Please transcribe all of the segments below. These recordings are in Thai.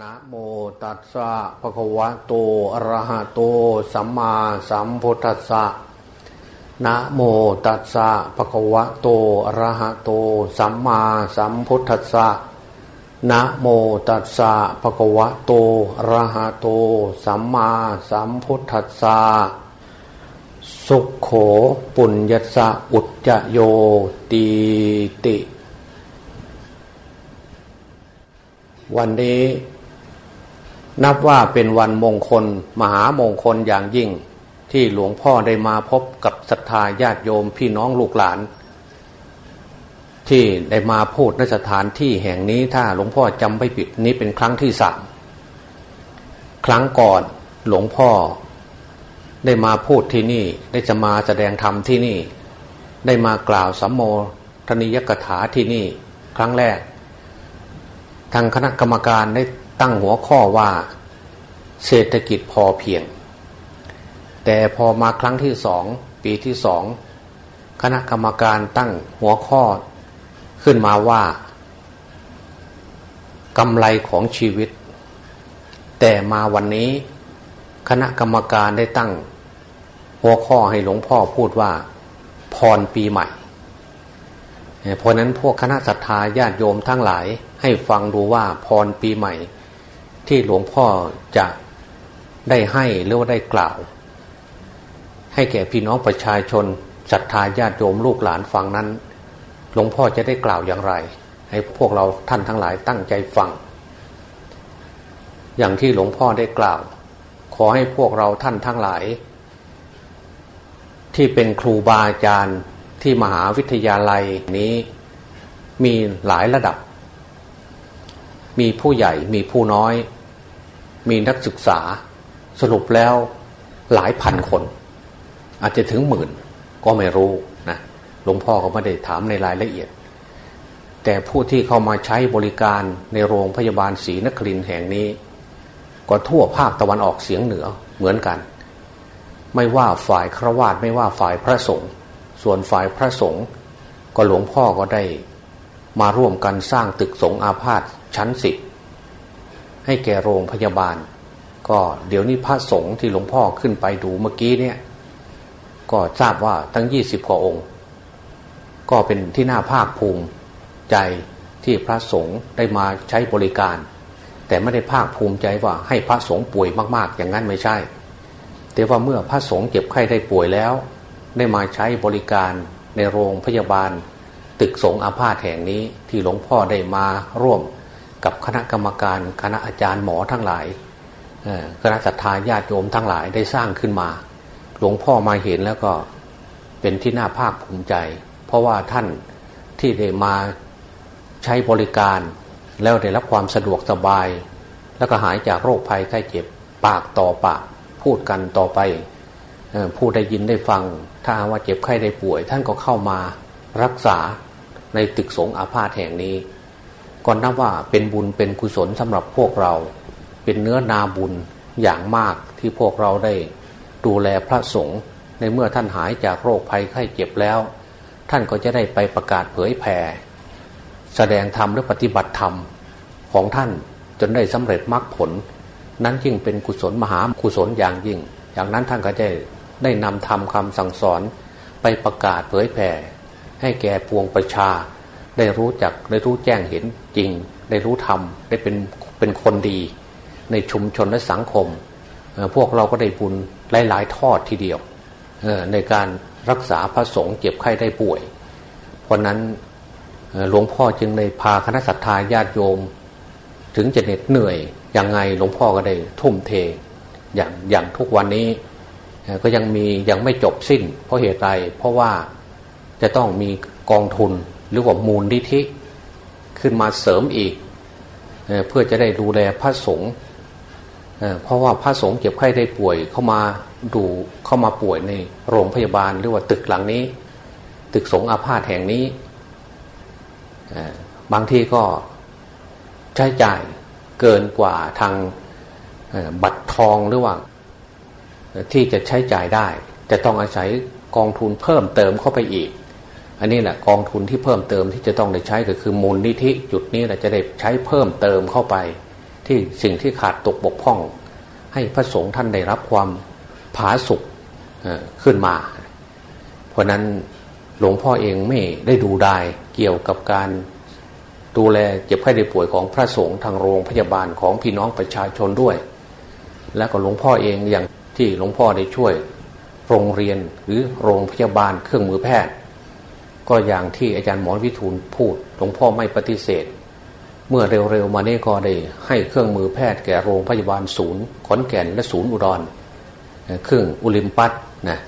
นะโมตัสสะภะคะวะโตอะระหะโต สัมมาสัมพุทธัสสะนะโมตัสสะภะคะวะโตอะระหะโต สัมมาสัมพุทธัสสะนะโมตัสสะภะคะวะโตอะระหะโต สัมมาสัมพุทธัสสะสุขโขปุญญสะอุจจโยตีติ วันนี้ นับว่าเป็นวันมงคล มหามงคลอย่างยิ่ง ที่หลวงพ่อได้มาพบกับศรัทธาญาติโยมพี่น้องลูกหลาน ที่ได้มาพูดในสถานที่แห่งนี้ถ้าหลวงพ่อจำไม่ผิดนี้เป็นครั้งที่สามครั้งก่อนหลวงพ่อ ได้มาพูดที่นี่ได้จะมาแสดงธรรมที่นี่ ได้มากล่าวสัมโมทนิยกถาที่นี่ ครั้งแรก ทางคณะกรรมการได้ ตั้งหัวข้อว่าเศรษฐกิจพอเพียง แต่พอมาครั้งที่สองปีที่สองคณะกรรมการตั้งหัวข้อขึ้นมาว่ากำไรของชีวิต แต่มาวันนี้ คณะกรรมการได้ตั้ง หัวข้อให้หลวงพ่อพูดว่า พรปีใหม่เพราะนั้นพวกคณะศรัทธาญาติโยมทั้งหลายให้ฟังดูว่าพรปีใหม่ ที่หลวงพ่อจะได้ให้หรือว่าได้กล่าว ให้แก่พี่น้องประชาชนศรัทธาญาติโยมลูกหลานฟังนั้น หลวงพ่อจะได้กล่าวอย่างไร ให้พวกเราท่านทั้งหลายตั้งใจฟัง อย่างที่หลวงพ่อได้กล่าว ขอให้พวกเราท่านทั้งหลาย ที่เป็นครูบาอาจารย์ที่มหาวิทยาลัยนี้มีหลายระดับ มีผู้ใหญ่มีผู้น้อย มีนักศึกษาสรุปแล้วหลายพันคน อาจจะถึงหมื่นก็ไม่รู้นะหลวงพ่อก็ไม่ได้ถามในรายละเอียด แต่ผู้ที่เข้ามาใช้บริการในโรงพยาบาลศรีนครินแห่งนี้ ก็ทั่วภาคตะวันออกเฉียงเหนือเหมือนกัน ไม่ว่าฝ่ายครวาสไม่ว่าฝ่ายพระสงฆ์ส่วนฝ่ายพระสงฆ์ก็หลวงพ่อก็ได้ มาร่วมกันสร้างตึกสงอาพาธชั้นสิบ ให้แก่โรงพยาบาล ก็เดี๋ยวนี้พระสงฆ์ที่หลวงพ่อขึ้นไปดูเมื่อกี้เนี่ยก็ทราบว่าทั้งยี่สิบกว่าองค์ ก็เป็นที่น่าภาคภูมิใจที่พระสงฆ์ได้มาใช้บริการ แต่ไม่ได้ภาคภูมิใจว่าให้พระสงฆ์ป่วยมาก ๆ อย่างนั้นไม่ใช่ แต่ว่าเมื่อพระสงฆ์เจ็บไข้ได้ป่วยแล้ว ได้มาใช้บริการในโรงพยาบาล ตึกสงอาพาธแห่งนี้ที่หลวงพ่อได้มาร่วม กับคณะกรรมการคณะอาจารย์หมอทั้งหลายคณะศรัทธาญาติโยมทั้งหลายได้สร้างขึ้นมา หลวงพ่อมาเห็นแล้วก็เป็นที่น่าภาคภูมิใจ เพราะว่าท่านที่ได้มาใช้บริการ แล้วได้รับความสะดวกสบาย แล้วก็หายจากโรคภัยไข้เจ็บปากต่อปาก พูดกันต่อไปผู้ได้ยินได้ฟัง ถ้าว่าเจ็บไข้ได้ป่วย ท่านก็เข้ามารักษาในตึกสงอาพาธแห่งนี้ ก็นับว่าเป็นบุญเป็นกุศลสำหรับพวกเรา เป็นเนื้อนาบุญอย่างมากที่พวกเราได้ดูแลพระสงฆ์ในเมื่อท่านหายจากโรคภัยไข้เจ็บแล้ว ท่านก็จะได้ไปประกาศเผยแผ่แสดงธรรมหรือปฏิบัติธรรมของท่านจนได้สำเร็จมรรคผล นั้นยิ่งเป็นกุศลมหากุศลอย่างยิ่ง อย่างนั้นท่านก็จะได้นำธรรมคำสั่งสอนไปประกาศเผยแผ่ให้แก่ปวงประชา ได้รู้จักได้รู้แจ้งเห็นจริง ได้รู้ธรรมได้เป็นเป็นคนดี ในชุมชนและสังคม พวกเราก็ได้บุญหลาย ๆ ทอดทีเดียวในการรักษาพระสงฆ์เจ็บไข้ได้ป่วย เพราะนั้นหลวงพ่อจึงได้พาคณะสัตยาญาติโยม ถึงจะเหน็ดเหนื่อยยังไงหลวงพ่อก็ได้ทุ่มเทอย่างอย่างทุกวันนี้ก็ยังมียังไม่จบสิ้น เพราะเหตุใดเพราะว่าจะต้องมีกองทุน หรือว่ามูลนิธิขึ้นมาเสริมอีกเเพื่อจะได้ดูแลพระสงฆ์เพราะว่าพระสงฆ์เจ็บไข้ได้ป่วยเข้ามาดูเข้ามาป่วยในโรงพยาบาลหรือว่าตึกหลังนี้ ตึกสงฆ์อาพาธแห่งนี้บางทีก็ใช้จ่ายเกินกว่าทางบัตรทองหรือว่าที่จะใช้จ่ายได้ จะต้องอาศัยกองทุนเพิ่มเติมเข้าไปอีก อันนี้แหละกองทุนที่เพิ่มเติมที่จะต้องได้ใช้ก็คือมูลนิธิจุดนี้แหละจะได้ใช้เพิ่มเติมเข้าไป ที่สิ่งที่ขาดตกบกพร่อง ให้พระสงฆ์ท่านได้รับความผาสุกขึ้นมา เพราะนั้นหลวงพ่อเองไม่ได้ดูได้เกี่ยวกับการดูแลเจ็บไข้ได้ป่วยของพระสงฆ์ทางโรงพยาบาลของพี่น้องประชาชนด้วย และก็หลวงพ่อเองอย่างที่หลวงพ่อได้ช่วย โรงเรียนหรือโรงพยาบาลเครื่องมือแพทย์ ก็อย่างที่อาจารย์หมอวิทูลพูดหลวงพ่อไม่ปฏิเสธ เมื่อเร็วๆมาเนี้ก็ได้ให้เครื่องมือแพทย์แก่โรงพยาบาลศูนย์ขอนแก่นและศูนย์อุดรเครื่องอุลิมปัสนะ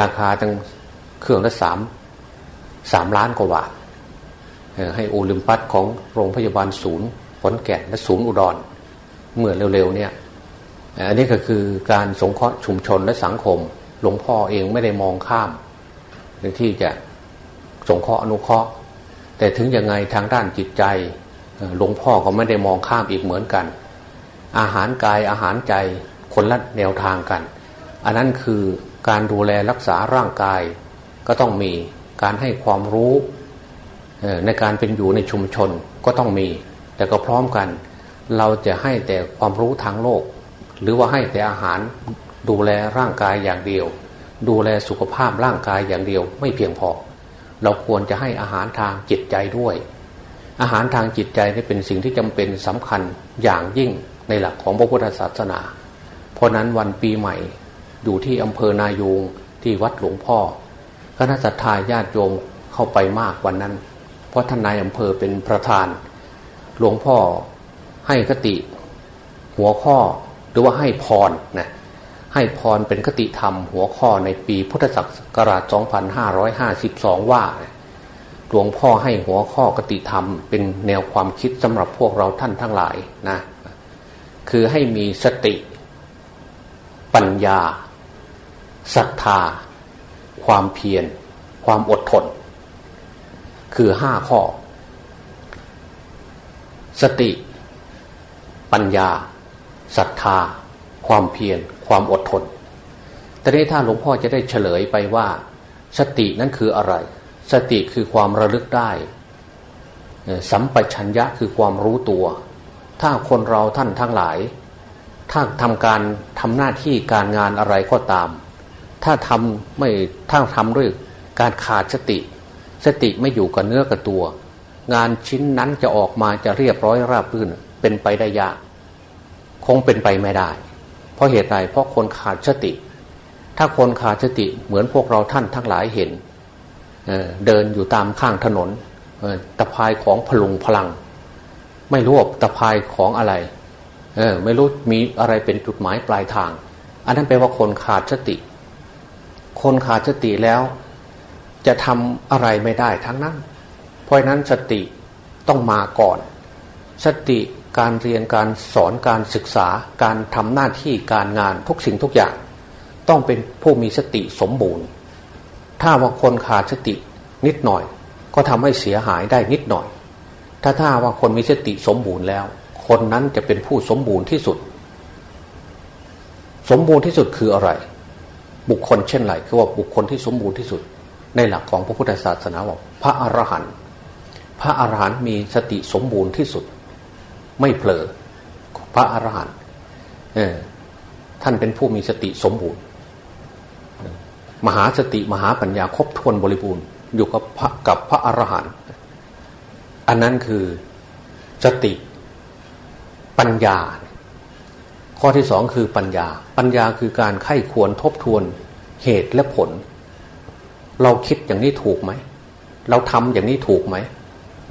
ราคาตั้งเครื่องละสามสามล้านกว่าบาทให้โอลิมปัสของโรงพยาบาลศูนย์ขอนแก่นและศูนย์อุดร เมื่อเร็วๆเนี่ยอันนี้ก็คือการสงเคราะห์ชุมชนและสังคม หลวงพ่อเองไม่ได้มองข้ามที่จะ สงเคราะห์อนุเคราะห์ แต่ถึงยังไงทางด้านจิตใจหลวงพ่อก็ไม่ได้มองข้ามอีกเหมือนกัน อาหารกายอาหารใจคนละแนวทางกัน อันนั้นคือการดูแลรักษาร่างกายก็ต้องมีการให้ความรู้ในการเป็นอยู่ในชุมชนก็ต้องมี แต่ก็พร้อมกัน เราจะให้แต่ความรู้ทางโลก หรือว่าให้แต่อาหารดูแลร่างกายอย่างเดียว ดูแลสุขภาพร่างกายอย่างเดียวไม่เพียงพอ เราควรจะให้อาหารทางจิตใจด้วย อาหารทางจิตใจนี่เป็นสิ่งที่จำเป็นสำคัญอย่างยิ่งในหลักของพระพุทธศาสนา เพราะนั้นวันปีใหม่อยู่ที่อำเภอนายูงที่วัดหลวงพ่อคณะสัตยาญาติโยมเข้าไปมากวันนั้น เพราะท่านนายอำเภอเป็นประธาน หลวงพ่อให้คติ หัวข้อหรือว่าให้พรนะ ให้พรเป็นคติธรรมหัวข้อในปีพุทธศักราช 2552 ว่า หลวงพ่อให้หัวข้อกติธรรม เป็นแนวความคิดสำหรับพวกเราท่านทั้งหลายนะ คือให้มีสติ ปัญญาศรัทธา ความเพียร ความอดทน คือห้าข้อ สติ ปัญญาศรัทธา ความเพียร ความอดทน แต่นี้ถ้าหลวงพ่อจะได้เฉลยไปว่า สตินั้นคืออะไร สติคือความระลึกได้ สัมปชัญญะคือความรู้ตัว ถ้าคนเราท่านทั้งหลาย ถ้าทำการทำหน้าที่การงานอะไรก็ตาม ถ้าทำไม่ถ้าทำด้วยการขาดสติ สติไม่อยู่กับเนื้อกับตัว งานชิ้นนั้นจะออกมาจะเรียบร้อยราบรื่นเป็นไปได้ยาก คงเป็นไปไม่ได้ ราะเหตุใดเพราะคนขาดสติ ถ้าคนขาดสติเหมือนพวกเราท่านทั้งหลายเห็นเเดินอยู่ตามข้างถนนตะพายของพลุงพลัง ไม่รู้ตะพายของอะไรไม่รู้มีอะไรเป็นจุดหมายปลายทาง อันนั้นแปลว่าคนขาดสติ คนขาดสติแล้ว จะทำอะไรไม่ได้ทั้งนั้น เพราะนั้นสติต้องมาก่อน สติ การเรียนการสอนการศึกษาการทำหน้าที่การงานทุกสิ่งทุกอย่าง ต้องเป็นผู้มีสติสมบูรณ์ ถ้าว่าคนขาดสตินิดหน่อย ก็ทำให้เสียหายได้นิดหน่อย ถ้าถ้าว่าคนมีสติสมบูรณ์แล้ว คนนั้นจะเป็นผู้สมบูรณ์ที่สุด สมบูรณ์ที่สุดคืออะไร บุคคลเช่นไรคือว่าบุคคลที่สมบูรณ์ที่สุด ในหลักของพระพุทธศาสนาบอกพระอรหันต์พระอรหันต์มีสติสมบูรณ์ที่สุด ไม่เผลอพระอรหันต์ท่านเป็นผู้มีสติสมบูรณ์ มหาสติมหาปัญญาครบถ้วนบริบูรณ์ อยู่กับพระกับพระอรหันต์อันนั้นคือสติปัญญา ข้อที่สองคือปัญญา ปัญญาคือการไข้ควรทบทวนเหตุและผล เราคิดอย่างนี้ถูกไหม เราทำอย่างนี้ถูกไหม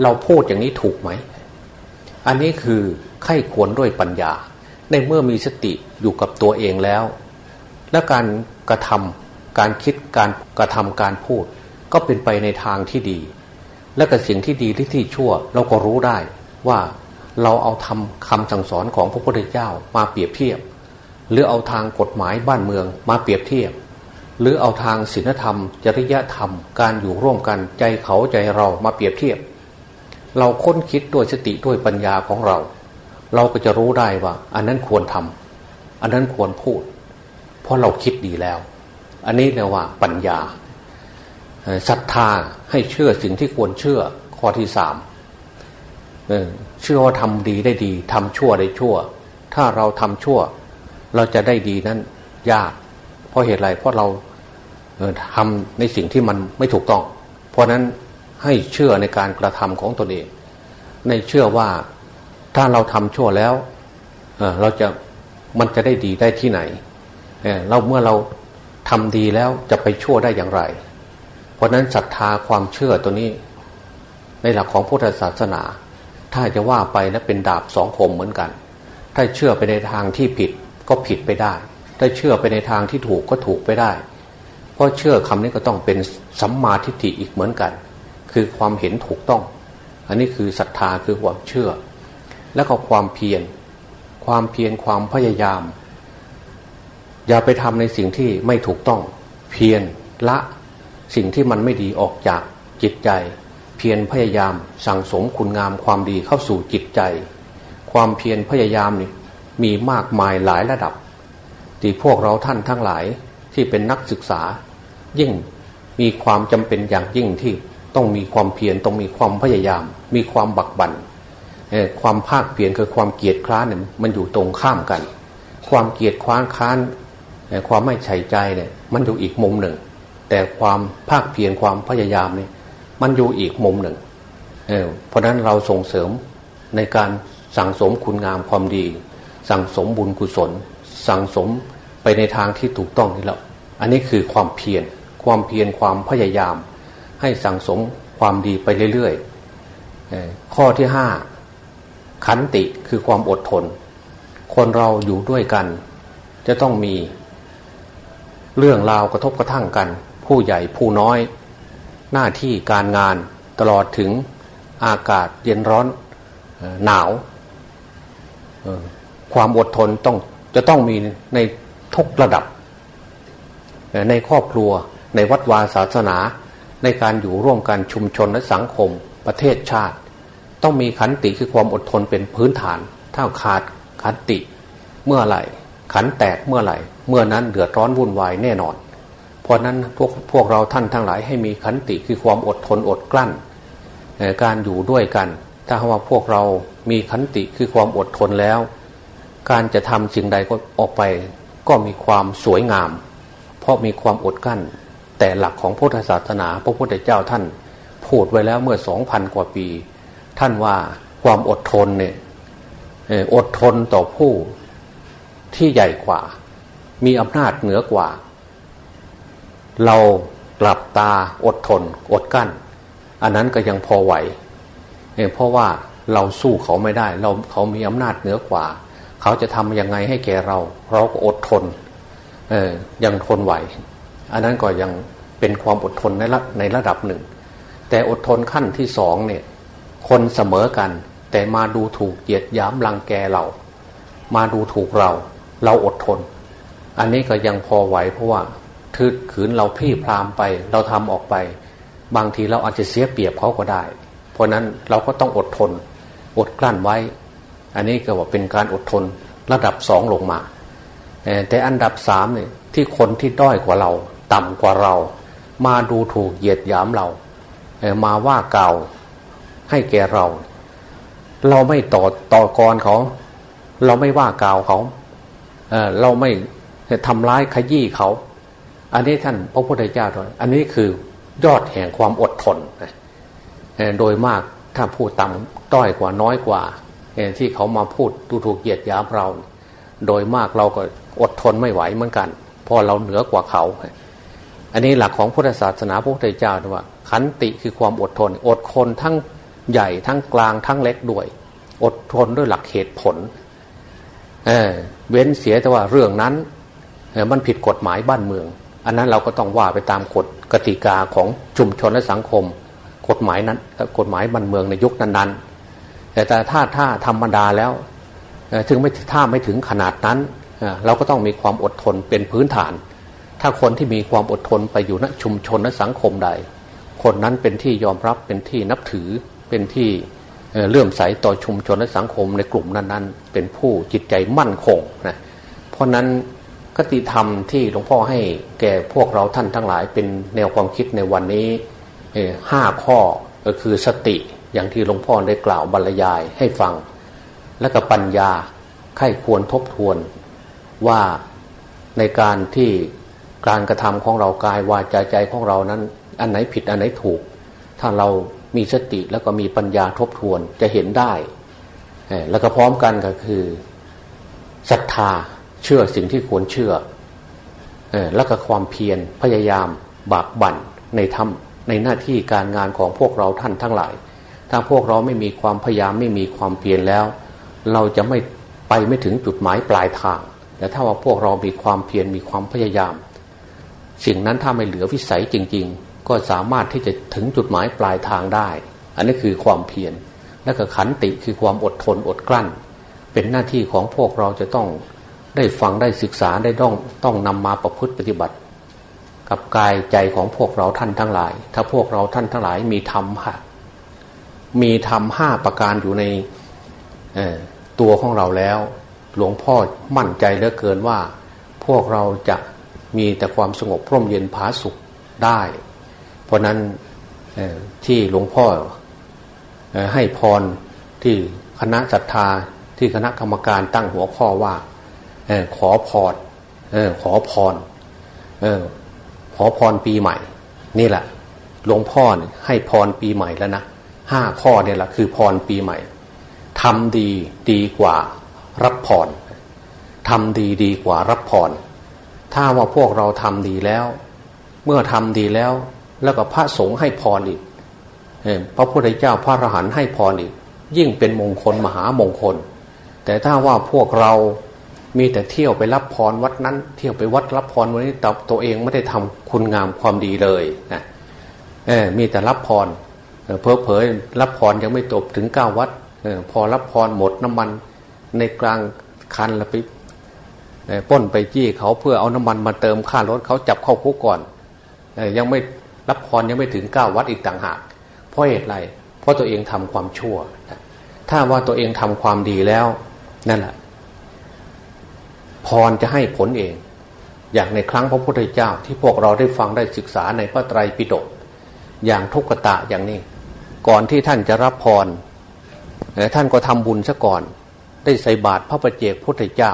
เราพูดอย่างนี้ถูกไหม อันนี้คือไข้ควรด้วยปัญญา ในเมื่อมีสติอยู่กับตัวเองแล้ว และการกระทำการคิดการกระทำการพูด ก็เป็นไปในทางที่ดี และกับสิ่งที่ดีที่ที่ชั่ว เราก็รู้ได้ว่าเราเอาทำคำสั่งสอนของพระพุทธเจ้ามาเปรียบเทียบ หรือเอาทางกฎหมายบ้านเมืองมาเปรียบเทียบ หรือเอาทางศีลธรรม จริยธรรม การอยู่ร่วมกันใจเขาใจเรามาเปรียบเทียบ เราค้นคิดด้วยสติด้วยปัญญาของเรา เราก็จะรู้ได้ว่า อันนั้นควรทำอันนั้นควรพูด เพราะเราคิดดีแล้ว อันนี้เรียกว่าปัญญาศรัทธาให้เชื่อสิ่งที่ควรเชื่อข้อที่สามเชื่อว่าทำดีได้ดีทำชั่วได้ชั่ว ถ้าเราทำชั่ว เราจะได้ดีนั้นยาก เพราะเหตุไรเพราะเราทำในสิ่งที่มันไม่ถูกต้อง เพราะนั้น ให้เชื่อในการกระทำของตนเอง ในเชื่อว่าถ้าเราทำชั่วแล้วเราจะมันจะได้ดีได้ที่ไหนเราเมื่อเราทำดีแล้วจะไปชั่วได้อย่างไร เพราะนั้นศรัทธาความเชื่อตัวนี้ ในหลักของพุทธศาสนา ถ้าจะว่าไปนะเป็นดาบสองคมเหมือนกัน ถ้าเชื่อไปในทางที่ผิดก็ผิดไปได้ ถ้าเชื่อไปในทางที่ถูกก็ถูกไปได้ เพราะเชื่อคำนี้ก็ต้องเป็นสัมมาทิฏฐิอีกเหมือนกัน คือความเห็นถูกต้อง อันนี้คือศรัทธาคือความเชื่อ แล้วก็ความเพียรความเพียรความพยายาม อย่าไปทำในสิ่งที่ไม่ถูกต้อง เพียรละสิ่งที่มันไม่ดีออกจากจิตใจ เพียรพยายามสั่งสมคุณงามความดีเข้าสู่จิตใจ ความเพียรพยายามนี่มีมากมายหลายระดับที่พวกเราท่านทั้งหลายที่เป็นนักศึกษายิ่งมีความจำเป็นอย่างยิ่งที่ ต้องมีความเพียรต้องมีความพยายาม มีความบักบัน่นความภาคเพียรคือความเกียจคร้านเนี่ยมันอยู่ตรงข้ามกัน ความเกียจคว้านค้านความไม่ใส่ใจเนี่ยมันอยู่อีกมุมหนึ่ง แต่ความภาคเพียรความพยายามเนี่ยมันอยู่อีกมุมหนึ่งเเพราะนั้นเราส่งเสริมในการสั่งสมคุณงามความดี สั่งสมบุญกุศล สั่งสมไปในทางที่ถูกต้องนี่แหละอันนี้คือความเพียรความเพียรความพยายาม ให้สั่งสมความดีไปเรื่อยๆข้อที่ห้าขันติคือความอดทน คนเราอยู่ด้วยกัน จะต้องมีเรื่องราวกระทบกระทั่งกัน ผู้ใหญ่ผู้น้อย หน้าที่การงานตลอดถึงอากาศเย็นร้อนหนาว ความอดทนต้องจะต้องมีในทุกระดับ ในครอบครัวในวัดวาศาสนา ในการอยู่ร่วมกันชุมชนและสังคม ประเทศชาติ ต้องมีขันติคือความอดทนเป็นพื้นฐาน ถ้าขาดขันติ เมื่อไหร่ ขันแตกเมื่อไหร่ เมื่อนั้นเดือดร้อนวุ่นวายแน่นอน เพราะนั้นพวกพวกเราท่านทั้งหลายให้มีขันติคือความอดทนอดกลั้น การอยู่ด้วยกัน ถ้าว่าพวกเรามีขันติคือความอดทนแล้ว การจะทำสิ่งใดก็ออกไป ก็มีความสวยงาม เพราะมีความอดกลั้น แต่หลักของพุทธศาสนา พระพุทธเจ้าท่านพูดไว้แล้วเมื่อสองพันกว่าปี ท่านว่าความอดทนเนี่ยอดทนต่อผู้ที่ใหญ่กว่า มีอำนาจเหนือกว่า เราหลับตาอดทน อดกั้น อันนั้นก็ยังพอไหวเพราะว่าเราสู้เขาไม่ได้ เราเขามีอำนาจเหนือกว่า เขาจะทำยังไงให้แกเรา เราก็อดทนเออยังทนไหว อันนั้นก็ยังเป็นความอดทนในระในระดับหนึ่ง แต่อดทนขั้นที่สองเนี่ยคนเสมอกัน แต่มาดูถูกเหยียดย้ำลังแกเรา มาดูถูกเรา เราอดทน อันนี้ก็ยังพอไหวเพราะว่าถือขืนเราพี่พรามไปเราทำออกไป บางทีเราอาจจะเสียเปรียบเขาก็ได้ เพราะนั้นเราก็ต้องอดทน อดกลั้นไว้ อันนี้ก็ว่าเป็นการอดทนระดับสองลงมา แต่อันดับสามเนี่ยที่คนที่ด้อยกว่าเรา ต่ำกว่าเรา มาดูถูกเหยียดหยามเรา มาว่าเก่าให้แก่เรา เราไม่ต่อต่อกรเขา เราไม่ว่าเก่าเขาเราไม่ทำร้ายขยี้เขา อันนี้ท่านพระพุทธเจ้าตัวยอันนี้คือยอดแห่งความอดทนโดยมากถ้าพูดต่ำต้อยกว่าน้อยกว่า ที่เขามาพูดดูถูกเหยียดหยามเรา โดยมากเราก็อดทนไม่ไหวเหมือนกันเพราะเราเหนือกว่าเขา อันนี้หลักของพุทธศาสนาพระพุทธเจ้าว่า ขันติคือความอดทน อดทนทั้งใหญ่ทั้งกลางทั้งเล็กด้วย อดทนด้วยหลักเหตุผลเเว้นเสียแต่ว่าเรื่องนั้นมันผิดกฎหมายบ้านเมือง อันนั้นเราก็ต้องว่าไปตามกฎกติกาของชุมชนและสังคม กฎหมายนั้นกฎหมายบ้านเมืองในยุคนั้นๆ แต่ถ้าถ้าธรรมดาแล้วถึงไม่ถ้าไม่ถึงขนาดนั้น เราก็ต้องมีความอดทนเป็นพื้นฐาน ถ้าคนที่มีความอดทนไปอยู่ณชุมชนและสังคมใด คนนั้นเป็นที่ยอมรับเป็นที่นับถือเป็นที่เลื่อมใสต่อชุมชนและสังคมในกลุ่มนั้นๆ เป็นผู้จิตใจมั่นคงนะเพราะนั้นคติธรรมที่หลวงพ่อให้แก่พวกเราท่านทั้งหลายเป็นแนวความคิดในวันนี้ห้าข้อก็คือสติอย่างที่หลวงพ่อได้กล่าวบรรยายให้ฟัง และก็ปัญญาไข้ควรทบทวนว่าในการที่ การกระทำของเรากายวาจาใจของเรานั้น อันไหนผิดอันไหนถูก ถ้าเรามีสติแล้วก็มีปัญญาทบทวนจะเห็นได้แล้วก็พร้อมกันก็คือศรัทธาเชื่อสิ่งที่ควรเชื่อแล้วก็ความเพียรพยายามบากบั่นในทำในหน้าที่การงานของพวกเราท่านทั้งหลาย ถ้าพวกเราไม่มีความพยายามไม่มีความเพียรแล้ว เราจะไม่ไปไม่ถึงจุดหมายปลายทาง แต่ถ้าว่าพวกเรามีความเพียรมีความพยายาม สิ่งนั้นถ้าไม่เหลือวิสัยจริง ๆ ก็สามารถที่จะถึงจุดหมายปลายทางได้ อันนี้คือความเพียรและก็ขันติคือความอดทนอดกลั้น เป็นหน้าที่ของพวกเราจะต้องได้ฟังได้ศึกษาได้ต้องต้องนำมาประพฤติปฏิบัติ กับกายใจของพวกเราท่านทั้งหลาย ถ้าพวกเราท่านทั้งหลายมีธรรมค่ะมีธรรมห้าประการอยู่ในตัวของเราแล้ว หลวงพ่อมั่นใจเหลือเกินว่า พวกเราจะ มีแต่ความสงบพร่มเย็นผาสุขได้ เพราะนั้นที่หลวงพ่อให้พรที่คณะศรัทธาที่คณะกรรมการตั้งหัวข้อว่าขอพรขอพรขอพรปีใหม่ นี่แหละหลวงพ่อให้พรปีใหม่แล้วนะห้าข้อเนี่ยแหละคือพรปีใหม่ทำดีดีกว่ารับพรทำดีดีกว่ารับพร ถ้าว่าพวกเราทำดีแล้ว เมื่อทำดีแล้ว แล้วก็พระสงฆ์ให้พรอีกพระพุทธเจ้าพระอรหันต์ให้พรอีก ยิ่งเป็นมงคลมหามงคล แต่ถ้าว่าพวกเรามีแต่เที่ยวไปรับพรวัดนั้น เที่ยวไปวัดรับพรวันนี้แต่ตัวเองไม่ได้ทำคุณงามความดีเลยนะเออมีแต่รับพรเพอเพอรับพรยังไม่จบถึงเก้าวัดออพอรับพรหมดน้ำมันในกลางคันแล้วไป ป้นไปจี้เขาเพื่อเอาน้ำมันมาเติมค่ารถเขาจับเข้าคุกก่อนยังไม่รับพรยังไม่ถึงเก้าวัดอีกต่างหาก เพราะเหตุไรเพราะตัวเองทำความชั่ว ถ้าว่าตัวเองทำความดีแล้วนั่นแหละพรจะให้ผลเอง อย่างในครั้งพระพุทธเจ้า ที่พวกเราได้ฟังได้ศึกษาในพระไตรปิฎกอย่างทุกตะอย่างนี้ ก่อนที่ท่านจะรับพรท่านก็ทำบุญซะก่อน ได้ใส่บาตรพระประเจกพุทธเจ้า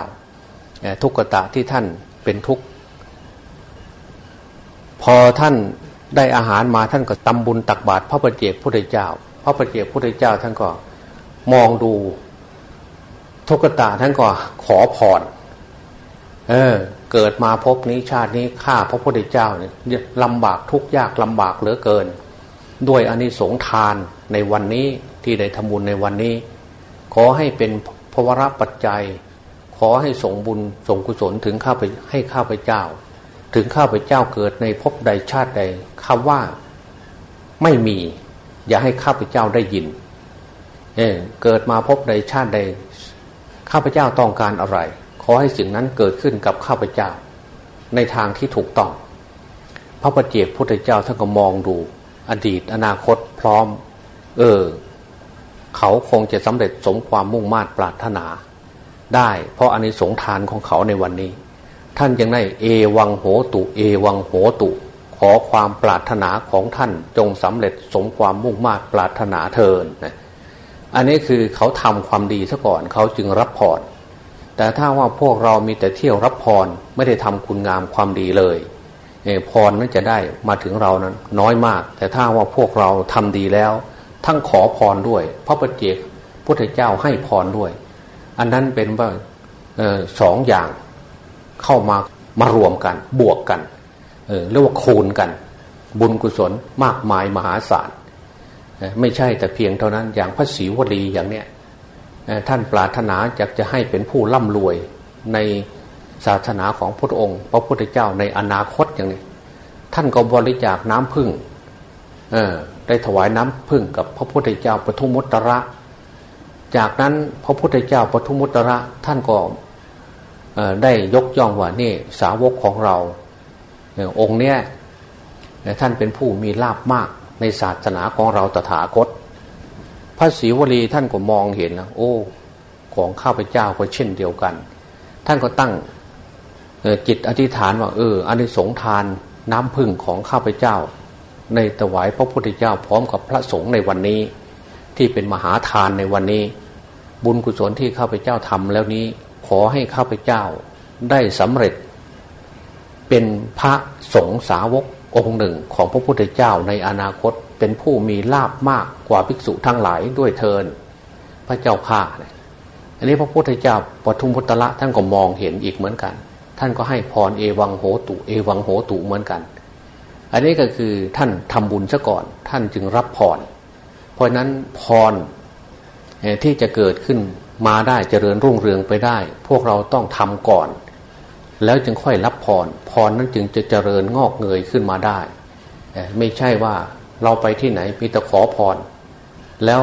ทุกขตะที่ท่านเป็นทุกข์พอท่านได้อาหารมาท่านก็ตำบุญตักบาตรพระประเจกพุทธเจ้า พระประเจกพุทธเจ้าท่านก็มองดู ทุกขตะท่านก็ขอพรเออ เกิดมาพบนี้ชาตินี้ข้าพระพุทธเจ้าเนี่ยลำบากทุกยากลำบากเหลือเกิน ด้วยอานิสงส์ทานในวันนี้ที่ได้ทำบุญในวันนี้ ขอให้เป็นภวรปัจจัย ขอให้ส่งบุญส่งกุศลถึงข้าไปให้ข้าพเจ้า ถึงข้าพเจ้าเกิดในภพใดชาติใดคำว่าไม่มี อย่าให้ข้าพเจ้าได้ยินเออเกิดมาพบใดชาติใด ข้าพเจ้าต้องการอะไร ขอให้สิ่งนั้นเกิดขึ้นกับข้าพเจ้า ในทางที่ถูกต้อง พระปฏิเจกพุทธเจ้าท่านก็มองดู อดีตอนาคตพร้อม เออ เขาคงจะสำเร็จสมความมุ่งมา่ปรารถนา ได้ เพราะอันนี้สงทานของเขาในวันนี้ ท่านยังได้เอวังโหตุเอวังโหตุ ขอความปรารถนาของท่านจงสำเร็จสมความมุ่งมา่ปรารถนาเทินนะอันนี้คือเขาทำความดีซะก่อนเขาจึงรับพรแต่ถ้าว่าพวกเรามีแต่เที่ยวรับพรไม่ได้ทำคุณงามความดีเลยพรนั้นจะได้มาถึงเรานั้นน้อยมาก แต่ถ้าว่าพวกเราทำดีแล้ว ทั้งขอพรด้วย พระปฏิเจกพุทธเจ้าให้พรด้วย อันนั้นเป็นว่าสองอย่างเข้ามามารวมกันบวกกันเรียกว่าคูณกัน บุญกุศลมากมายมหาศาลไม่ใช่แต่เพียงเท่านั้นอย่างพระศรีวลีอย่างเนี้ยท่านปรารถนาอยากจะให้เป็นผู้ร่ำรวยในศาสนาของพระองค์ พระพุทธเจ้าในอนาคตอย่างนี้ ท่านก็บริจาคน้ำพึ่งได้ถวายน้ำพึ่งกับพระพุทธเจ้าปทุมุตระ จากนั้นพระพุทธเจ้าปทุมุตระท่านก็ได้ยกย่องว่านี่สาวกของเรา องค์เนี้ยท่านเป็นผู้มีลาบมากในศาสนาของเราตถาคต พระศรีวลีท่านก็มองเห็นนะโอ้ของข้าพเจ้าก็เช่นเดียวกัน ท่านก็ตั้งจิตอธิษฐานว่าเอออันนี้สงทานน้ำพึ่งของข้าพเจ้า ในถวายพระพุทธเจ้าพร้อมกับพระสงฆ์ในวันนี้ ที่เป็นมหาทานในวันนี้ บุญกุศลที่ข้าพเจ้าทำแล้วนี้ ขอให้ข้าพเจ้าได้สำเร็จ เป็นพระสงฆ์สาวกองค์หนึ่งของพระพุทธเจ้าในอนาคตเป็นผู้มีลาบมากกว่าภิกษุทั้งหลายด้วยเทินพระเจ้าข้าอันนี้พระพุทธเจ้าปทุมพุทธละท่านก็มองเห็นอีกเหมือนกัน ท่านก็ให้พรเอวังโหตุ เอวังโหตุเหมือนกัน อันนี้ก็คือท่านทำบุญซะก่อน ท่านจึงรับพร เพราะนั้นพรที่จะเกิดขึ้นมาได้เจริญรุ่งเรืองไปได้ พวกเราต้องทำก่อน แล้วจึงค่อยรับพร พรนั้นจึงจะเจริญงอกเงยขึ้นมาได้ ไม่ใช่ว่าเราไปที่ไหนมีแต่ขอพร แล้ว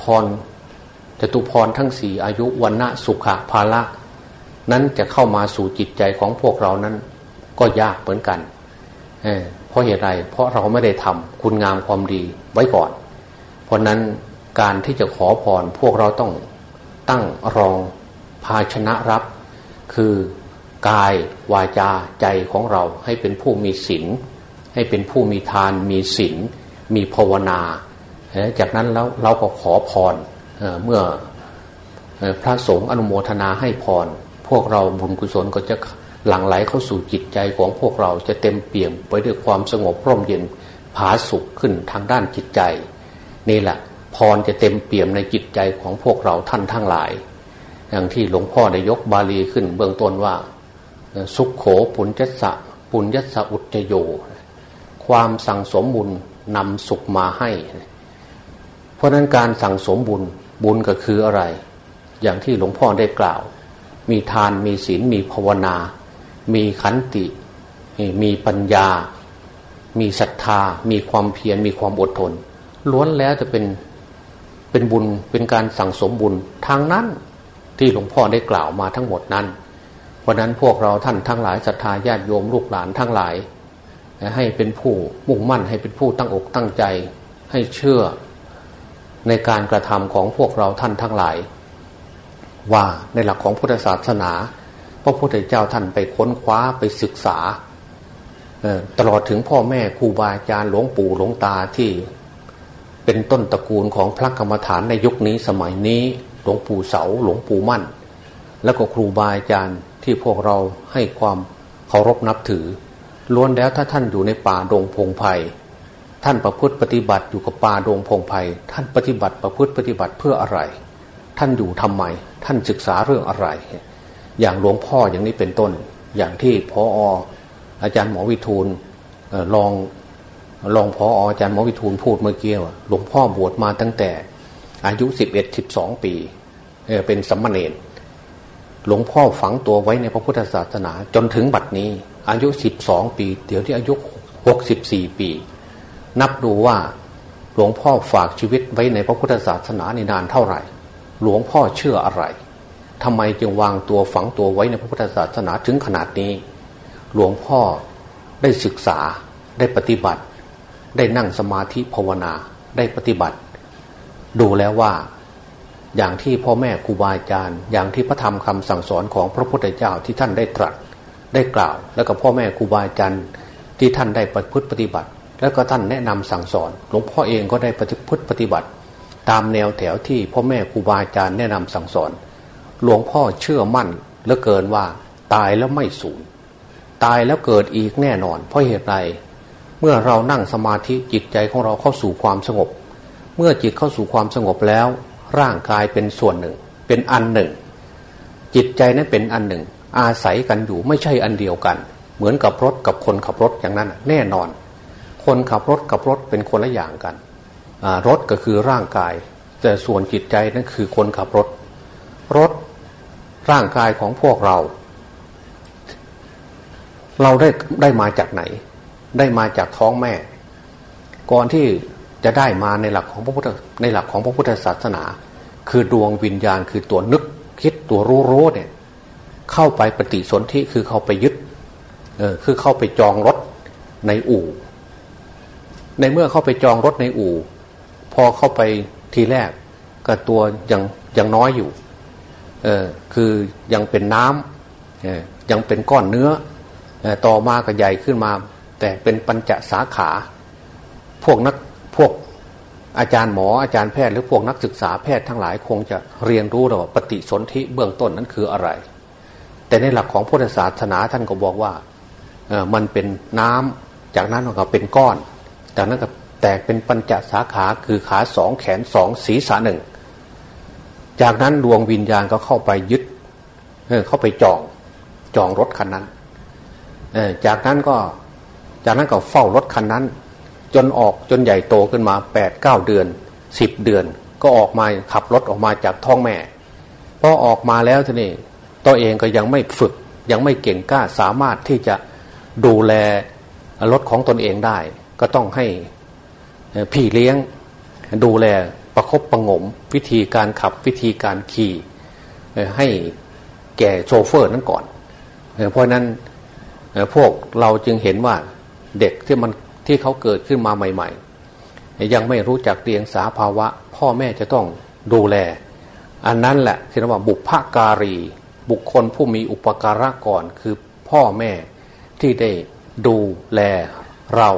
พรจตุพรทั้งสี่อายุวันณะสุขะภาละนั้นจะเข้ามาสู่จิตใจของพวกเรานั้น ก็ยากเหมือนกันเเพราะเหตุไร เพราะเราไม่ได้ทำคุณงามความดีไว้ก่อน ราะนั้นการที่จะขอพรพวกเราต้องตั้งรองภาชนะรับ คือกายวาจาใจของเราให้เป็นผู้มีศีลให้เป็นผู้มีทานมีศีลมีภาวนา จากนั้นแล้วเราก็ขอพรเมื่อพระสงฆ์อนุโมทนาให้พร พวกเราบุญกุศลก็จะหลั่งไหลเข้าสู่จิตใจของพวกเราจะเต็มเปี่ยมไปด้วยความสงบร่มเย็นผาสุขขึ้นทางด้านจิตใจ นี่แหละพรจะเต็มเปี่ยมในจิตใจของพวกเราท่านทั้งหลาย อย่างที่หลวงพ่อได้ยกบาลีขึ้นเบื้องต้นว่า สุขโขปุญญสะปุญญสะอุจโย ความสั่งสมบุญนำสุขมาให้ เพราะนั้นการสั่งสมบุญบุญก็คืออะไร อย่างที่หลวงพ่อได้กล่าว มีทานมีศีลมีภาวนา มีขันติ มีปัญญา มีศรัทธา มีความเพียรมีความอดทน ล้วนแล้วจะเป็นเป็นบุญเป็นการสั่งสมบุญทางนั้นที่หลวงพ่อได้กล่าวมาทั้งหมดนั้น เพราะนั้นพวกเราท่านทั้งหลายศรัทธาญาติโยมลูกหลานทั้งหลาย ให้เป็นผู้มุ่งมั่นให้เป็นผู้ตั้งอกตั้งใจ ให้เชื่อในการกระทำของพวกเราท่านทั้งหลาย ว่าในหลักของพุทธศาสนาพระพุทธเจ้าท่านไปค้นคว้าไปศึกษาตลอดถึงพ่อแม่ครูบาอาจารย์หลวงปู่หลวงตาที่ เป็นต้นตระกูลของพระกรรมฐานในยุคนี้สมัยนี้หลวงปู่เสาหลวงปู่มั่น แล้วก็ครูบาอาจารย์ที่พวกเราให้ความเคารพนับถือล้วนแล้วถ้าท่านอยู่ในป่าดงพงไพ่ท่านประพฤติปฏิบัติอยู่กับป่าดงพงไพ่ท่านปฏิบัติประพฤติปฏิบัติเพื่ออะไร ท่านอยู่ทำไม ท่านศึกษาเรื่องอะไร อย่างหลวงพ่ออย่างนี้เป็นต้น อย่างที่พออาจารย์หมอวิทูลลอง หลองพ่ออาจารย์หมอวิทูลพูดเมื่อกี้ว่าหลวงพ่อบวชมาตั้งแต่ อายุสิบเอ็ดสิบสองปีเป็นสัมมาเนรหลวงพ่อฝังตัวไว้ในพระพุทธศาสนาจนถึงบัดนี้ อายุสิบสองปี เดี๋ยวที่อายุหกสิบสี่ปี นับดูว่าหลวงพ่อฝากชีวิตไว้ในพระพุทธศาสนาในนานเท่าไหร่ หลวงพ่อเชื่ออะไรทำไมจึงวางตัวฝังตัวไว้ในพระพุทธศาสนาถึงขนาดนี้ หลวงพ่อได้ศึกษาได้ปฏิบัติ ได้นั่งสมาธิภาวนาได้ปฏิบัติ ดูแล้วว่าอย่างที่พ่อแม่ครูบาอาจารย์ อย่างที่พระธรรมคำสั่งสอนของพระพุทธเจ้าที่ท่านได้ตรัสได้กล่าว แล้วก็พ่อแม่ครูบาอาจารย์ที่ท่านได้ปฏิพฤติปฏิบัติ แล้วก็ท่านแนะนำสั่งสอนหลวงพ่อเองก็ได้ปฏิพฤติปฏิบัติ ตามแนวแถวที่พ่อแม่ครูบาอาจารย์แนะนำสั่งสอน หลวงพ่อเชื่อมั่นเหลือเกินว่าตายแล้วไม่สูญตายแล้วเกิดอีกแน่นอน เพราะเหตุใด เมื่อเรานั่งสมาธิจิตใจของเราเข้าสู่ความสงบ เมื่อจิตเข้าสู่ความสงบแล้ว ร่างกายเป็นส่วนหนึ่ง เป็นอันหนึ่ง จิตใจนั้นเป็นอันหนึ่ง อาศัยกันอยู่ไม่ใช่อันเดียวกัน เหมือนกับรถกับคนขับรถอย่างนั้นแน่นอน คนขับรถกับรถเป็นคนละอย่างกันรถก็คือร่างกาย แต่ส่วนจิตใจนั่นคือคนขับรถ รถร่างกายของพวกเรา เราได้ได้มาจากไหน ได้มาจากท้องแม่ ก่อนที่จะได้มาในหลักของพระพุทธในหลักของพระพุทธศาสนา คือดวงวิญญาณคือตัวนึกคิดตัวรู้รู้เนี่ยเข้าไปปฏิสนธิคือเข้าไปยึดเออคือเข้าไปจองรถในอู่ ในเมื่อเข้าไปจองรถในอู่ พอเข้าไปทีแรกก็ตัวยังยังน้อยอยู่เออคือยังเป็นน้ำเออยังเป็นก้อนเนื้อต่อมาก็ใหญ่ขึ้นมา แต่เป็นปัญจสาขา พวกนักพวกอาจารย์หมออาจารย์แพทย์หรือพวกนักศึกษาแพทย์ทั้งหลายคงจะเรียนรู้ว่าปฏิสนธิเบื้องต้นนั้นคืออะไร แต่ในหลักของพุทธศาสนาท่านก็บอกว่ามันเป็นน้ำจากนั้นก็เป็นก้อน จากนั้นก็แตกเป็นปัญจสาขาคือขาสองแขนสองศีรษะหนึ่ง จากนั้นดวงวิญญาณก็เข้าไปยึดเข้าไปจองจองรถคันนั้นจากนั้นก็ จากนั้นก็เฝ้ารถคันนั้น จนออกจนใหญ่โตขึ้นมาแปดเก้าเดือนสิบเดือน ก็ออกมาขับรถออกมาจากท้องแม่พอออกมาแล้วทีนี้ตัวเองก็ยังไม่ฝึกยังไม่เก่งกล้าสามารถที่จะดูแลรถของตนเองได้ ก็ต้องให้พี่เลี้ยงดูแลประครบประงม วิธีการขับวิธีการขี่ให้แก่โชเฟอร์นั้นก่อน เพราะนั้นพวกเราจึงเห็นว่า เด็กที่มันที่เขาเกิดขึ้นมาใหม่ ๆ ยังไม่รู้จักเรียงสาภาวะ พ่อแม่จะต้องดูแล อันนั้นแหละที่เรียกว่าบุพการี บุคคลผู้มีอุปการะก่อนคือพ่อแม่ที่ได้ดูแลเรา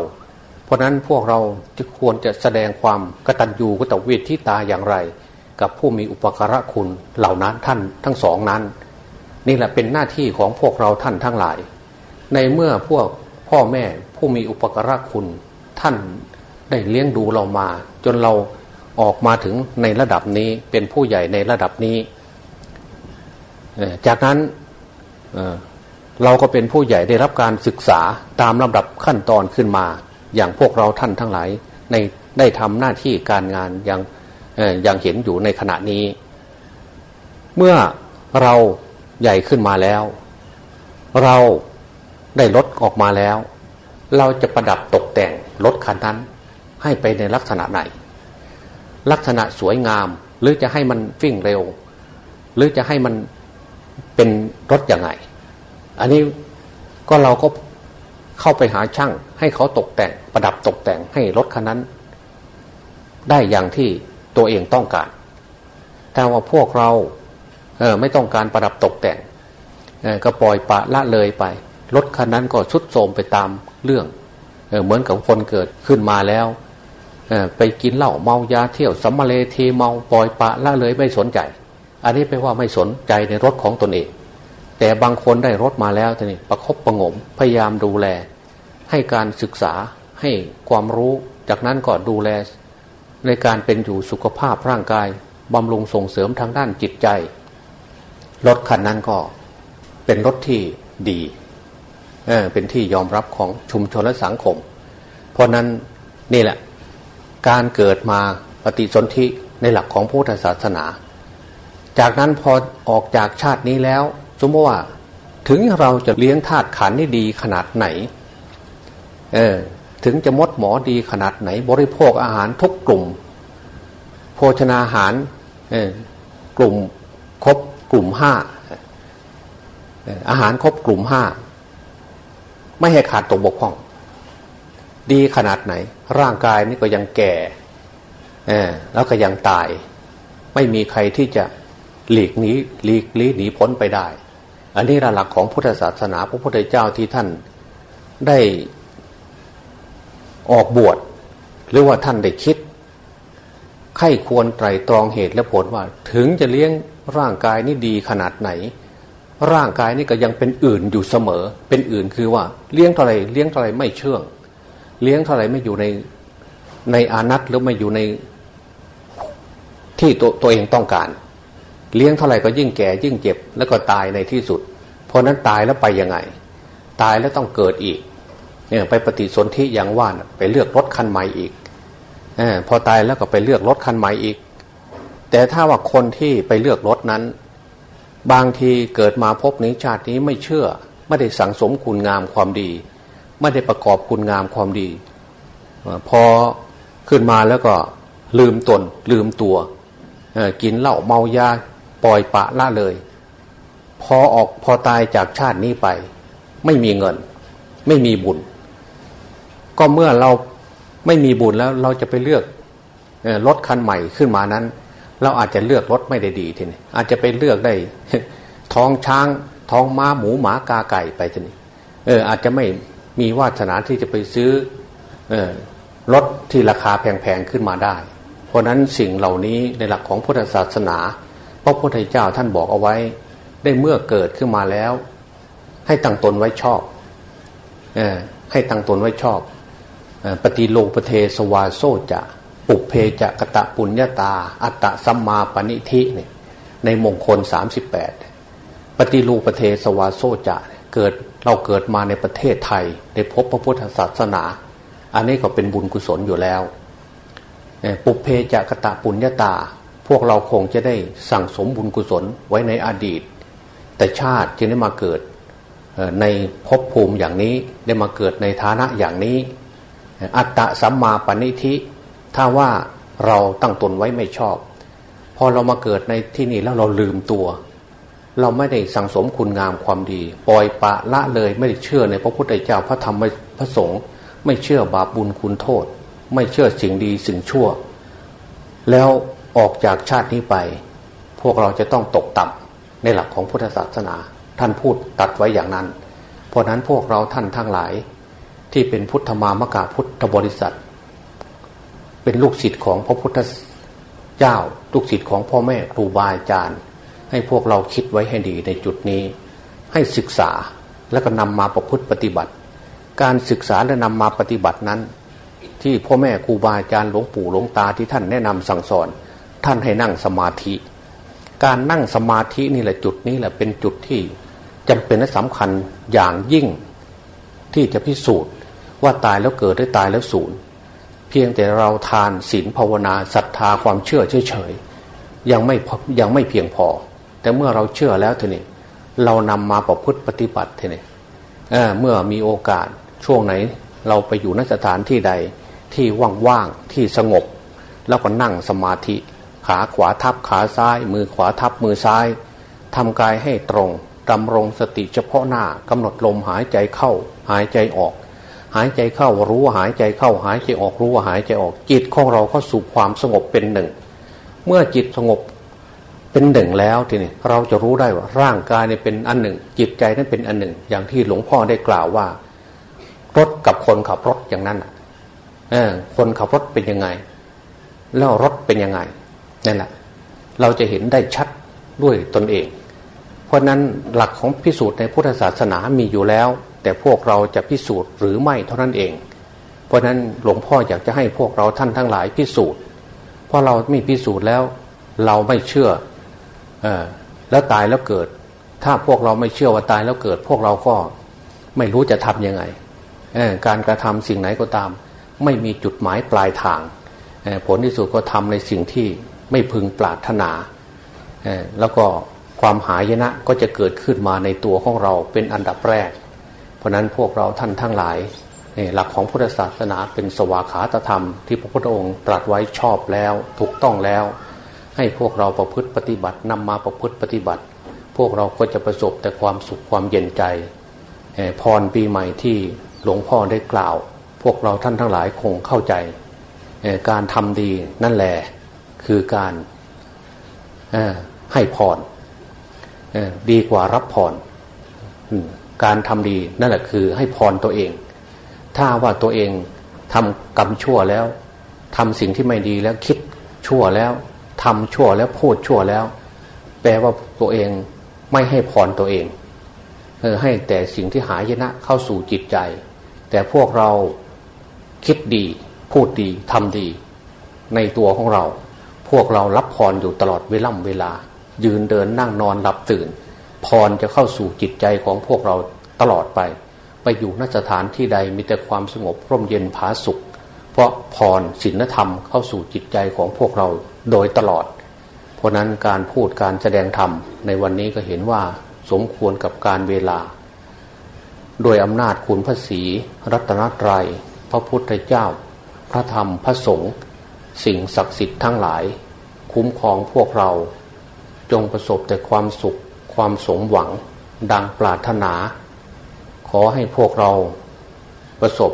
เพราะนั้นพวกเราจะควรจะแสดงความกตัญญูกตเวทีตาอย่างไร กับผู้มีอุปการะคุณเหล่านั้นท่านทั้งสองนั้น นี่แหละเป็นหน้าที่ของพวกเราท่านทั้งหลาย ในเมื่อพวก พ่อแม่ผู้มีอุปการะคุณท่านได้เลี้ยงดูเรามา จนเราออกมาถึงในระดับนี้เป็นผู้ใหญ่ในระดับนี้ จากนั้นเราก็เป็นผู้ใหญ่ได้รับการศึกษาตามลำดับขั้นตอนขึ้นมา อย่างพวกเราท่านทั้งหลายในได้ทำหน้าที่การงานอย่างอย่างเห็นอยู่ในขณะนี้ เมื่อเราใหญ่ขึ้นมาแล้ว เรา ได้รถออกมาแล้ว เราจะประดับตกแต่งรถคันนั้น ให้ไปในลักษณะไหน ลักษณะสวยงาม หรือจะให้มันวิ่งเร็ว หรือจะให้มันเป็นรถอย่างไง อันนี้ก็เราก็เข้าไปหาช่าง ให้เขาตกแต่ง ประดับตกแต่งให้รถคันนั้น ได้อย่างที่ตัวเองต้องการ แต่ว่าพวกเราเออไม่ต้องการประดับตกแต่งก็ปล่อยปะละเลยไป รถคันนั้นก็ชุดโทมไปตามเรื่องเเหมือนกับคนเกิดขึ้นมาแล้วไปกินเหล้าเมายาเที่ยวสัมมาเลเทเมาปล่อยปะละเลยไม่สนใจ อันนี้แปลว่าไม่สนใจในรถของตนเอง แต่บางคนได้รถมาแล้วทีนี้ประคบประงมพยายามดูแล ให้การศึกษาให้ความรู้จากนั้นก็ดูแล ในการเป็นอยู่สุขภาพร่างกายบำรุงส่งเสริมทางด้านจิตใจรถคันนั้นก็เป็นรถที่ดี เป็นที่ยอมรับของชุมชนและสังคม เพราะนั้นนี่แหละ การเกิดมาปฏิสนธิในหลักของพุทธศาสนา จากนั้นพอออกจากชาตินี้แล้ว สมมติว่าถึงเราจะเลี้ยงธาตุขันได้ดีขนาดไหน เออถึงจะมดหมอดีขนาดไหน บริโภคอาหารทุกกลุ่ม โภชนาอาหารกลุ่มครบกลุ่มห้าอาหารครบกลุ่มห้า ไม่ให้ขาดตกบกพร่อง ดีขนาดไหน ร่างกายนี่ก็ยังแก่แล้วก็ยังตาย ไม่มีใครที่จะหลีกหนีหลีกลี้หนีพ้นไปได้ อันนี้หลักของพุทธศาสนาพระพุทธเจ้าที่ท่านได้ออกบวชหรือว่าท่านได้คิดไข้ควรไตรตรองเหตุและผลว่า ถึงจะเลี้ยงร่างกายนี่ดีขนาดไหน ร่างกายนี่ก็ยังเป็นอื่นอยู่เสมอ เป็นอื่นคือว่าเลี้ยงเท่าไรเลี้ยงเท่าไรไม่เชื่อง เลี้ยงเท่าไรไม่อยู่ในในอานัตหรือไม่อยู่ในที่ตัวตัวเองต้องการ เลี้ยงเท่าไรก็ยิ่งแก่ยิ่งเจ็บแล้วก็ตายในที่สุด เพราะนั้นตายแล้วไปยังไง ตายแล้วต้องเกิดอีกเนี่ยไปปฏิสนธิอย่างว่านไปเลือกรถคันใหม่อีกอพอตายแล้วก็ไปเลือกรถคันใหม่อีก แต่ถ้าว่าคนที่ไปเลือกรถนั้น บางทีเกิดมาพบนี้ชาตินี้ไม่เชื่อ ไม่ได้สั่งสมคุณงามความดี ไม่ได้ประกอบคุณงามความดี พอขึ้นมาแล้วก็ลืมตน ลืมตัว กินเหล้าเมายาปล่อยปะละเลย พอออกพอตายจากชาตินี้ไป ไม่มีเงิน ไม่มีบุญ ก็เมื่อเราไม่มีบุญแล้วเราจะไปเลือกรถคันใหม่ขึ้นมานั้น เราอาจจะเลือกรถไม่ได้ดีทีนี้อาจจะไปเลือกได้ท้องช้างท้องม้าหมูหมากาไก่ไปทีนี้เอออาจจะไม่มีวาสนาที่จะไปซื้อเออรถที่ราคาแพงๆขึ้นมาได้ เพราะนั้นสิ่งเหล่านี้ในหลักของพุทธศาสนาพระพุทธเจ้าท่านบอกเอาไว้ ได้เมื่อเกิดขึ้นมาแล้ว ให้ตั้งตนไว้ชอบอให้ตั้งตนไว้ชอบปฏิโลปเทสวาโซจะ ปุเพจะกะตะปุญญาตา อัตตะสัมมาปณิธิเนี่ยในมงคล 38 ปฏิลูปเทสวาโซจะเกิดเราเกิดมาในประเทศไทยได้พบพระพุทธศาสนา อันนี้ก็เป็นบุญกุศลอยู่แล้ว ปุเพจะกะตะปุญญาตา พวกเราคงจะได้สั่งสมบุญกุศลไว้ในอดีต แต่ชาติจึงได้มาเกิดในภพภูมิอย่างนี้ได้มาเกิดในฐานะอย่างนี้ อัตตะสัมมาปณิธิ ถ้าว่าเราตั้งตนไว้ไม่ชอบ พอเรามาเกิดในที่นี้แล้วเราลืมตัว เราไม่ได้สั่งสมคุณงามความดี ปล่อยปะละเลยไม่ได้เชื่อในพระพุทธเจ้าพระธรรมพระสงฆ์ไม่เชื่อบาปบุญคุณโทษ ไม่เชื่อสิ่งดีสิ่งชั่ว แล้วออกจากชาตินี้ไป พวกเราจะต้องตกต่ำในหลักของพุทธศาสนา ท่านพูดตัดไว้อย่างนั้น เพราะนั้นพวกเราท่านทั้งหลาย ที่เป็นพุทธมามกะพุทธบริษัท เป็นลูกศิษย์ของพระพุทธเจ้า ลูกศิษย์ของพ่อแม่ครูบาอาจารย์ ให้พวกเราคิดไว้ให้ดีในจุดนี้ ให้ศึกษาแล้วก็นำมาประพฤติปฏิบัติ การศึกษาและนำมาปฏิบัตินั้น ที่พ่อแม่ครูบาอาจารย์หลวงปู่หลวงตาที่ท่านแนะนำสั่งสอน ท่านให้นั่งสมาธิ การนั่งสมาธินี่แหละจุดนี้แหละเป็นจุดที่จำเป็นและสำคัญอย่างยิ่งที่จะพิสูจน์ว่าตายแล้วเกิดหรือตายแล้วสูญ พียงแต่เราทานศีลภาวนาศรัทธาความเชื่อเฉยๆยังไม่ยังไม่เพียงพอ แต่เมื่อเราเชื่อแล้วทีนี้เรานำมาประพฤติปฏิบัติทีนี้เมื่อมีโอกาสช่วงไหน เราไปอยู่นสถานที่ใดที่ว่างๆที่สงบ แล้วก็นั่งสมาธิ ขาขวาทับขาซ้าย มือขวาทับมือซ้ายทำกายให้ตรงดำรงสติเฉพาะหน้ากำหนดลมหายใจเข้าหายใจออก หายใจเข้ารู้ว่าหายใจเข้าหายใจออกรู้ว่าหายใจออก จิตของเราก็สู่ความสงบเป็นหนึ่ง เมื่อจิตสงบเป็นหนึ่งแล้วทีนี้เราจะรู้ได้ว่าร่างกายเนี่ยเป็นอันหนึ่ง จิตใจนั้นเป็นอันหนึ่ง อย่างที่หลวงพ่อได้กล่าวว่า รถกับคนขับรถอย่างนั้นคนขับรถเป็นยังไง แล้วรถเป็นยังไงนั่นแหละเราจะเห็นได้ชัดด้วยตนเอง เพราะนั้นหลักของพิสูจน์ในพุทธศาสนามีอยู่แล้ว แต่พวกเราจะพิสูจน์หรือไม่เท่านั้นเอง เพราะนั้นหลวงพ่ออยากจะให้พวกเราท่านทั้งหลายพิสูจน์ เพราะเราไม่พิสูจน์แล้ว เราไม่เชื่ออแล้วตายแล้วเกิด ถ้าพวกเราไม่เชื่อว่าตายแล้วเกิด พวกเราก็ไม่รู้จะทำยังไงการกระทำสิ่งไหนก็ตาม ไม่มีจุดหมายปลายทาง ผลที่สุดก็ทำในสิ่งที่ไม่พึงปรารถนาแล้วก็ความหายนะก็จะเกิดขึ้นมาในตัวของเราเป็นอันดับแรก ราะนั้นพวกเราท่านทั้งหลายหลักของพุทธศาสนาเป็นสวากขาตธรรมที่พระพุทธองค์ตรัสไว้ชอบแล้วถูกต้องแล้ว ให้พวกเราประพฤติปฏิบัตินำมาประพฤติปฏิบัติ พวกเราก็จะประสบแต่ความสุขความเย็นใจพรปีใหม่ที่หลวงพ่อได้กล่าว พวกเราท่านทั้งหลายคงเข้าใจการทำดีนั่นแหละคือการให้พรดีกว่ารับพร การทำดีนั่นแหละคือให้พรตัวเอง ถ้าว่าตัวเองทำกรรมชั่วแล้วทำสิ่งที่ไม่ดีแล้วคิดชั่วแล้วทำชั่วแล้วพูดชั่วแล้ว แปลว่าตัวเองไม่ให้พรตัวเองให้แต่สิ่งที่หายนะเข้าสู่จิตใจ แต่พวกเราคิดดีพูดดีทำดี ในตัวของเรา พวกเรารับพรอยู่ตลอดเวล่ำเวลา ยืนเดินนั่งนอนหลับตื่น พรจะเข้าสู่จิตใจของพวกเราตลอดไป ไปอยู่นสถานที่ใดมีแต่ความสงบร่มเย็นผาสุข เพราะพรศีลธรรมเข้าสู่จิตใจของพวกเราโดยตลอด เพราะนั้นการพูดการแสดงธรรมในวันนี้ก็เห็นว่าสมควรกับการเวลา โดยอำนาจคุณพระศีรัตนตรยัย พระพุทธเจ้า พระธรรมพระสงฆ์สิ่งศักดิ์สิทธิ์ทั้งหลาย คุ้มครองพวกเรา จงประสบแต่ความสุข ความสมหวังดังปรารถนา ขอให้พวกเราประสบ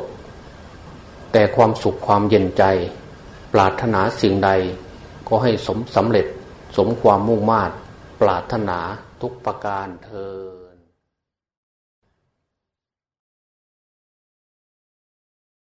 แต่ความสุขความเย็นใจ ปรารถนาสิ่งใด ก็ให้สมสำเร็จสมความมุ่งมา่ปรารถนาทุกประการเธอ